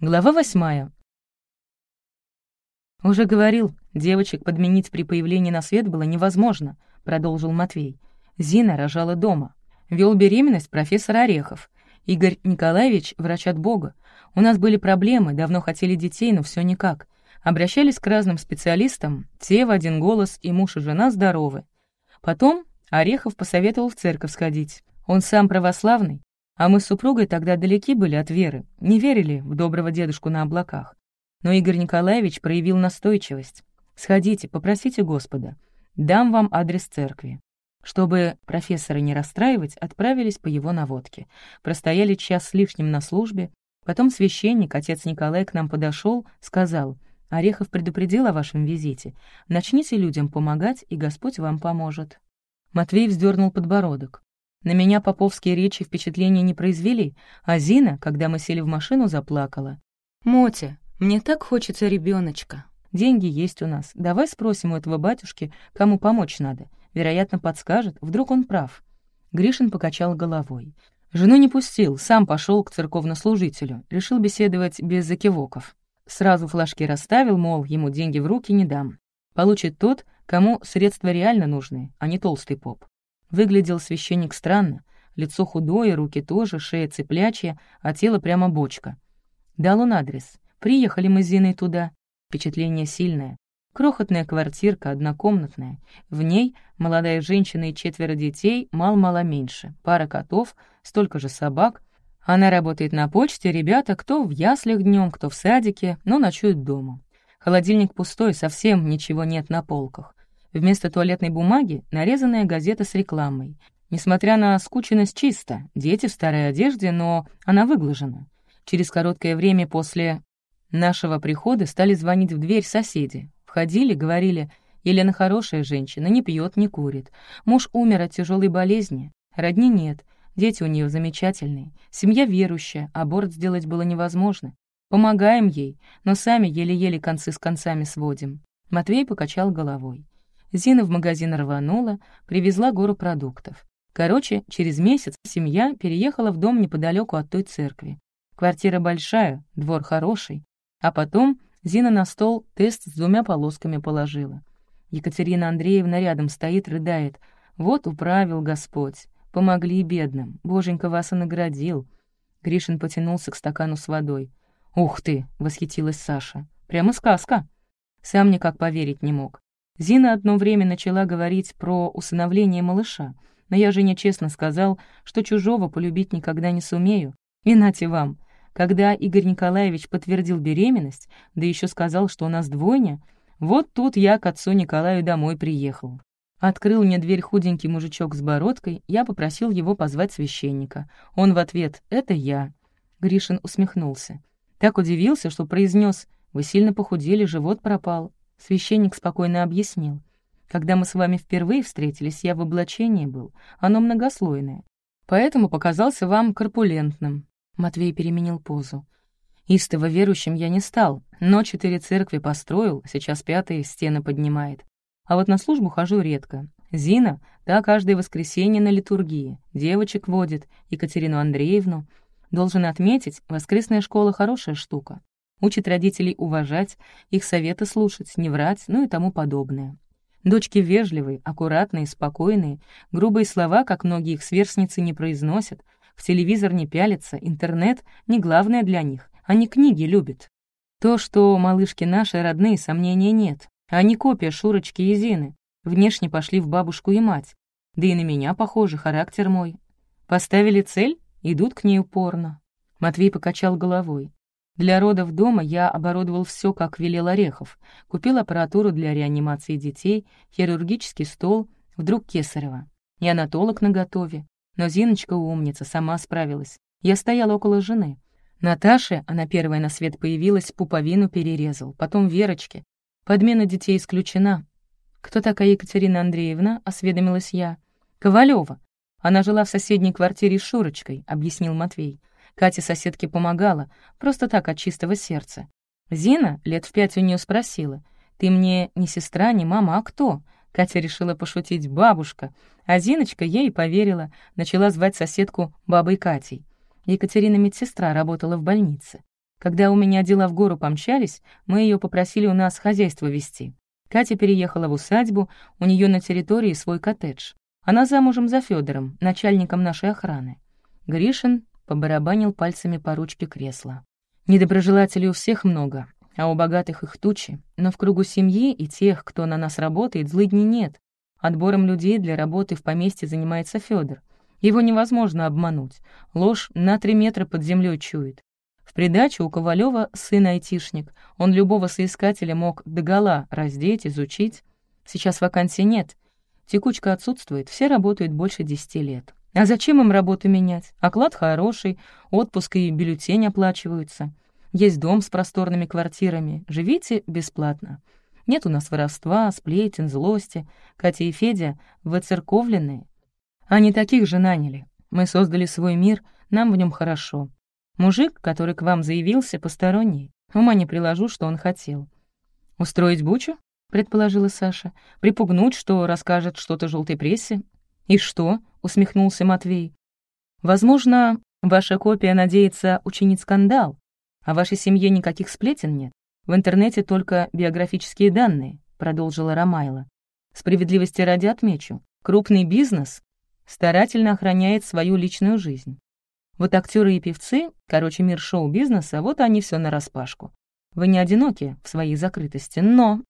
Глава восьмая. «Уже говорил, девочек подменить при появлении на свет было невозможно», — продолжил Матвей. Зина рожала дома. Вел беременность профессор Орехов. Игорь Николаевич — врач от Бога. У нас были проблемы, давно хотели детей, но все никак. Обращались к разным специалистам, те в один голос и муж и жена здоровы. Потом Орехов посоветовал в церковь сходить. Он сам православный, а мы с супругой тогда далеки были от веры, не верили в доброго дедушку на облаках. Но Игорь Николаевич проявил настойчивость. «Сходите, попросите Господа. Дам вам адрес церкви». Чтобы профессора не расстраивать, отправились по его наводке. Простояли час с лишним на службе. Потом священник, отец Николай, к нам подошел, сказал, «Орехов предупредил о вашем визите. Начните людям помогать, и Господь вам поможет». Матвей вздернул подбородок. На меня поповские речи впечатления не произвели, а Зина, когда мы сели в машину, заплакала. «Мотя, мне так хочется ребеночка. Деньги есть у нас. Давай спросим у этого батюшки, кому помочь надо. Вероятно, подскажет, вдруг он прав». Гришин покачал головой. Жену не пустил, сам пошел к церковнослужителю, решил беседовать без закивоков. Сразу флажки расставил, мол, ему деньги в руки не дам. Получит тот, кому средства реально нужны, а не толстый поп. Выглядел священник странно. Лицо худое, руки тоже, шея цыплячья, а тело прямо бочка. Дал он адрес. Приехали мы с Зиной туда. Впечатление сильное. Крохотная квартирка, однокомнатная. В ней молодая женщина и четверо детей, мал-мало меньше. Пара котов, столько же собак. Она работает на почте, ребята кто в яслях днем, кто в садике, но ночуют дома. Холодильник пустой, совсем ничего нет на полках. Вместо туалетной бумаги нарезанная газета с рекламой. Несмотря на скученность чисто, дети в старой одежде, но она выглажена. Через короткое время после нашего прихода стали звонить в дверь соседи. Входили, говорили, Елена хорошая женщина, не пьет, не курит. Муж умер от тяжелой болезни, родни нет, дети у нее замечательные, семья верующая, аборт сделать было невозможно. Помогаем ей, но сами еле-еле концы с концами сводим. Матвей покачал головой. Зина в магазин рванула, привезла гору продуктов. Короче, через месяц семья переехала в дом неподалеку от той церкви. Квартира большая, двор хороший. А потом Зина на стол тест с двумя полосками положила. Екатерина Андреевна рядом стоит, рыдает. «Вот управил Господь. Помогли бедным. Боженька вас и наградил». Гришин потянулся к стакану с водой. «Ух ты!» — восхитилась Саша. «Прямо сказка!» Сам никак поверить не мог. Зина одно время начала говорить про усыновление малыша, но я Жене честно сказал, что чужого полюбить никогда не сумею. И нате вам, когда Игорь Николаевич подтвердил беременность, да еще сказал, что у нас двойня, вот тут я к отцу Николаю домой приехал. Открыл мне дверь худенький мужичок с бородкой, я попросил его позвать священника. Он в ответ «Это я». Гришин усмехнулся. Так удивился, что произнес «Вы сильно похудели, живот пропал». Священник спокойно объяснил. «Когда мы с вами впервые встретились, я в облачении был. Оно многослойное. Поэтому показался вам корпулентным». Матвей переменил позу. Истово верующим я не стал, но четыре церкви построил, сейчас пятые стены поднимает. А вот на службу хожу редко. Зина, да, каждое воскресенье на литургии. Девочек водит, Екатерину Андреевну. Должен отметить, воскресная школа — хорошая штука учит родителей уважать, их советы слушать, не врать, ну и тому подобное. Дочки вежливые, аккуратные, спокойные, грубые слова, как многие их сверстницы, не произносят, в телевизор не пялятся, интернет — не главное для них, они книги любят. То, что малышки наши родные, сомнения нет. Они копия Шурочки и Зины. Внешне пошли в бабушку и мать. Да и на меня похоже, характер мой. Поставили цель, идут к ней упорно. Матвей покачал головой. Для родов дома я оборудовал все, как велел Орехов. Купил аппаратуру для реанимации детей, хирургический стол, вдруг Кесарева. Неонатолог наготове. Но Зиночка умница, сама справилась. Я стоял около жены. Наташе, она первая на свет появилась, пуповину перерезал, потом Верочке. Подмена детей исключена. «Кто такая Екатерина Андреевна?» — осведомилась я. «Ковалева. Она жила в соседней квартире с Шурочкой», — объяснил Матвей. Катя соседке помогала, просто так, от чистого сердца. Зина лет в пять у нее спросила, «Ты мне не сестра, не мама, а кто?» Катя решила пошутить «бабушка», а Зиночка ей поверила, начала звать соседку бабой Катей. Екатерина медсестра работала в больнице. Когда у меня дела в гору помчались, мы ее попросили у нас хозяйство вести. Катя переехала в усадьбу, у нее на территории свой коттедж. Она замужем за Федором, начальником нашей охраны. Гришин побарабанил пальцами по ручке кресла. Недоброжелателей у всех много, а у богатых их тучи, но в кругу семьи и тех, кто на нас работает, злыдней нет. Отбором людей для работы в поместье занимается Федор. Его невозможно обмануть. Ложь на три метра под землей чует. В придачу у Ковалева сын айтишник. Он любого соискателя мог догола раздеть, изучить. Сейчас вакансий нет. Текучка отсутствует, все работают больше десяти лет. А зачем им работу менять? Оклад хороший, отпуск и бюллетень оплачиваются. Есть дом с просторными квартирами. Живите бесплатно. Нет у нас воровства, сплетен, злости. Катя и Федя выцерковленные. Они таких же наняли. Мы создали свой мир, нам в нем хорошо. Мужик, который к вам заявился, посторонний. Ума не приложу, что он хотел. «Устроить бучу?» — предположила Саша. «Припугнуть, что расскажет что-то желтой прессе?» «И что?» — усмехнулся Матвей. «Возможно, ваша копия надеется учинить скандал, а вашей семье никаких сплетен нет. В интернете только биографические данные», — продолжила Ромайла. «Справедливости ради отмечу. Крупный бизнес старательно охраняет свою личную жизнь. Вот актеры и певцы, короче, мир шоу-бизнеса, вот они все нараспашку. Вы не одиноки в своей закрытости, но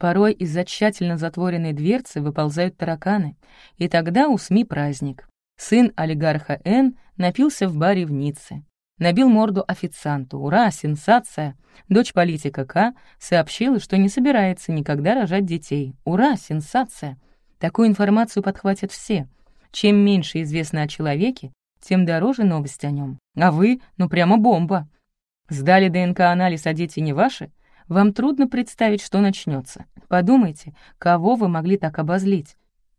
порой из-за тщательно затворенной дверцы выползают тараканы, и тогда у СМИ праздник. Сын олигарха Н напился в баре в Ницце. Набил морду официанту. Ура, сенсация! Дочь политика К сообщила, что не собирается никогда рожать детей. Ура, сенсация! Такую информацию подхватят все — чем меньше известно о человеке, тем дороже новость о нем. А вы, ну прямо бомба. Сдали ДНК-анализ, а дети не ваши? Вам трудно представить, что начнется. Подумайте, кого вы могли так обозлить?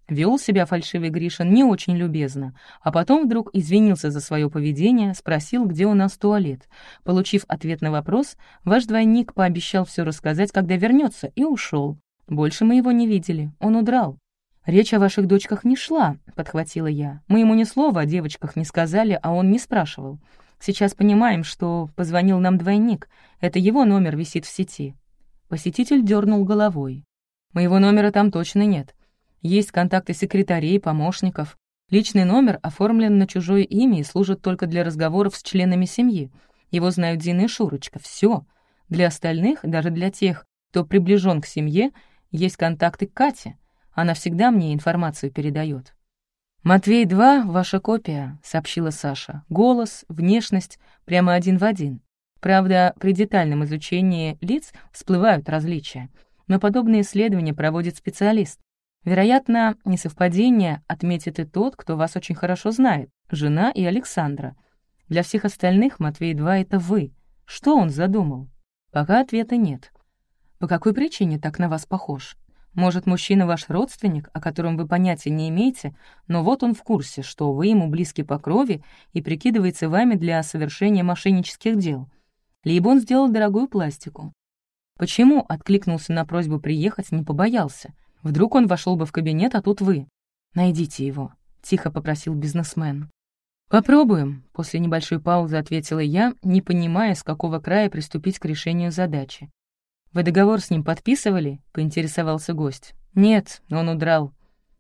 Вел себя фальшивый Гришин не очень любезно, а потом вдруг извинился за свое поведение, спросил, где у нас туалет. Получив ответ на вопрос, ваш двойник пообещал все рассказать, когда вернется, и ушел. Больше мы его не видели, он удрал. «Речь о ваших дочках не шла», — подхватила я. «Мы ему ни слова о девочках не сказали, а он не спрашивал. Сейчас понимаем, что позвонил нам двойник. Это его номер висит в сети». Посетитель дернул головой. «Моего номера там точно нет. Есть контакты секретарей, помощников. Личный номер оформлен на чужое имя и служит только для разговоров с членами семьи. Его знают Дина и Шурочка. Все. Для остальных, даже для тех, кто приближен к семье, есть контакты Кати. Она всегда мне информацию передает. «Матвей-2 — ваша копия», — сообщила Саша. «Голос, внешность прямо один в один. Правда, при детальном изучении лиц всплывают различия, но подобные исследования проводит специалист. Вероятно, несовпадение отметит и тот, кто вас очень хорошо знает, жена и Александра. Для всех остальных Матвей-2 — это вы. Что он задумал? Пока ответа нет. По какой причине так на вас похож? Может, мужчина ваш родственник, о котором вы понятия не имеете, но вот он в курсе, что вы ему близки по крови и прикидывается вами для совершения мошеннических дел. Либо он сделал дорогую пластику. Почему откликнулся на просьбу приехать, не побоялся? Вдруг он вошел бы в кабинет, а тут вы. Найдите его, — тихо попросил бизнесмен. «Попробуем», — после небольшой паузы ответила я, не понимая, с какого края приступить к решению задачи. «Вы договор с ним подписывали?» — поинтересовался гость. «Нет, он удрал».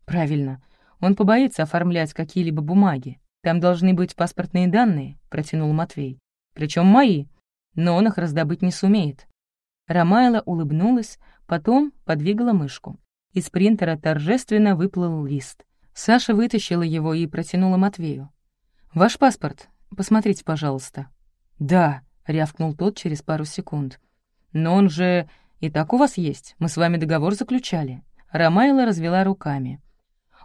«Правильно. Он побоится оформлять какие-либо бумаги. Там должны быть паспортные данные», — протянул Матвей. Причем мои. Но он их раздобыть не сумеет». Ромайла улыбнулась, потом подвигала мышку. Из принтера торжественно выплыл лист. Саша вытащила его и протянула Матвею. «Ваш паспорт? Посмотрите, пожалуйста». «Да», — рявкнул тот через пару секунд. «Но он же и так у вас есть. Мы с вами договор заключали». Ромайла развела руками.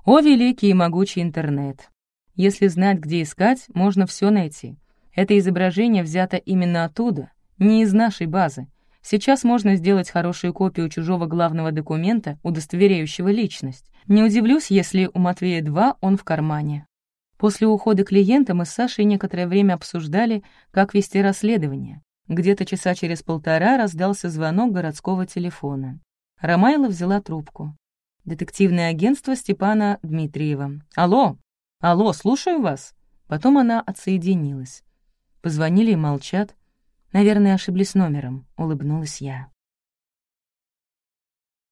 «О, великий и могучий интернет! Если знать, где искать, можно все найти. Это изображение взято именно оттуда, не из нашей базы. Сейчас можно сделать хорошую копию чужого главного документа, удостоверяющего личность. Не удивлюсь, если у Матвея-2 он в кармане. После ухода клиента мы с Сашей некоторое время обсуждали, как вести расследование. Где-то часа через полтора раздался звонок городского телефона. Ромайла взяла трубку. Детективное агентство Степана Дмитриева. Алло! Алло, слушаю вас!» Потом она отсоединилась. Позвонили и молчат. Наверное, ошиблись номером, улыбнулась я.